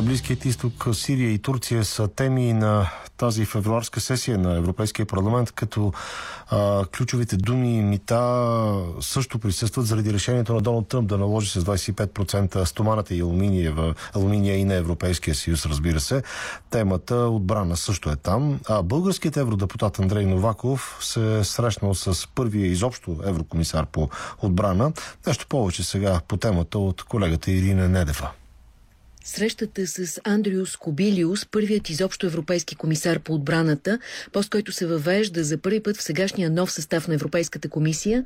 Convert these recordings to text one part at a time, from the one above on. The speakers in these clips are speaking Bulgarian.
Близкият изток, Сирия и Турция са теми на тази февруарска сесия на Европейския парламент, като а, ключовите думи и мита също присъстват заради решението на Доналд Тръмп да наложи с 25% стоманата и алуминия, в, алуминия и на Европейския съюз, разбира се. Темата отбрана също е там. А българският евродепутат Андрей Новаков се е срещнал с първия изобщо еврокомисар по отбрана. Нещо повече сега по темата от колегата Ирина Недева. Срещата с Андриус Кобилиус, първият изобщо европейски комисар по отбраната, пост който се въвежда за първи път в сегашния нов състав на Европейската комисия,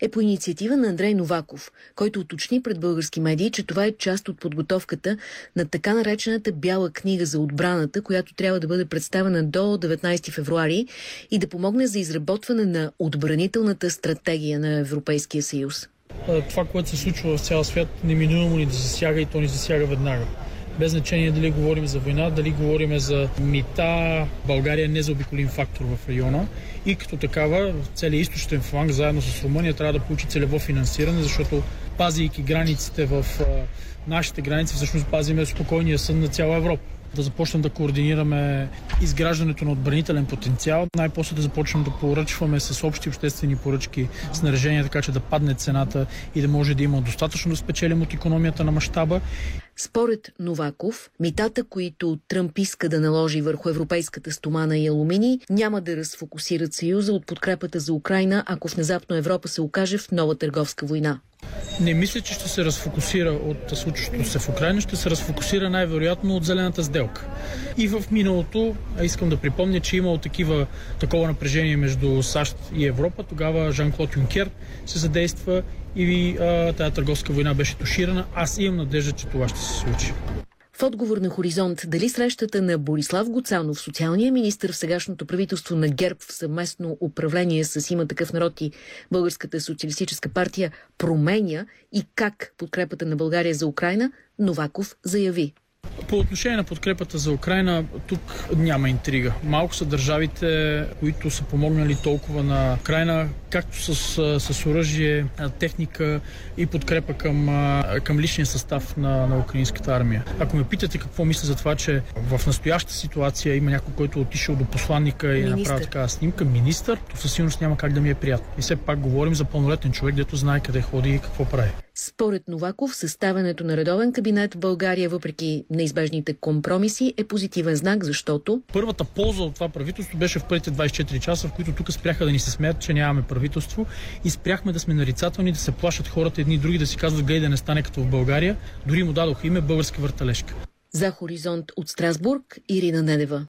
е по инициатива на Андрей Новаков, който уточни пред български медии, че това е част от подготовката на така наречената Бяла книга за отбраната, която трябва да бъде представена до 19 февруари и да помогне за изработване на отбранителната стратегия на Европейския съюз това, което се случва в цял свят, неминуемо ни да засяга и то ни засяга веднага. Без значение дали говорим за война, дали говорим за мита, България е незаобиколим фактор в района и като такава целият източен фланг заедно с Румъния трябва да получи целево финансиране, защото пазейки границите в нашите граници, всъщност пазиме спокойния сън на цяла Европа да започнем да координираме изграждането на отбранителен потенциал. Най-после да започнем да поръчваме с общи обществени поръчки снаряжения, така че да падне цената и да може да има достатъчно да спечелим от економията на мащаба. Според Новаков, митата, които Тръмп иска да наложи върху европейската стомана и алуминий, няма да разфокусират Съюза от подкрепата за Украина, ако внезапно Европа се окаже в нова търговска война. Не мисля, че ще се разфокусира от случващото се в Украина, ще се разфокусира най-вероятно от зелената сделка. И в миналото, искам да припомня, че имало такива, такова напрежение между САЩ и Европа. Тогава Жан-Клод Юнкер се задейства и а, тази търговска война беше туширана. Аз имам надежда, че това ще се случи. В отговор на Хоризонт, дали срещата на Борислав Гоцанов, социалния министр в сегашното правителство на ГЕРБ в съвместно управление с има такъв народ и Българската социалистическа партия променя и как подкрепата на България за Украина, Новаков заяви. По отношение на подкрепата за Украина, тук няма интрига. Малко са държавите, които са помогнали толкова на Украина, както с, с оръжие, техника и подкрепа към, към личния състав на, на украинската армия. Ако ме питате какво мисля за това, че в настоящата ситуация има някой, който е отишъл до посланника и е направил такава снимка, министър, то със сигурност няма как да ми е приятно. И все пак говорим за пълнолетен човек, дето знае къде ходи и какво прави. Според Новаков, съставянето на редовен кабинет в България, въпреки неизбежните компромиси, е позитивен знак, защото... Първата полза от това правителство беше в първите 24 часа, в които тук спряха да ни се смеят, че нямаме правителство и спряхме да сме нарицателни, да се плашат хората едни и други, да си казват гей да не стане като в България. Дори му дадоха име българска върталежка. За хоризонт от Страсбург, Ирина Недева.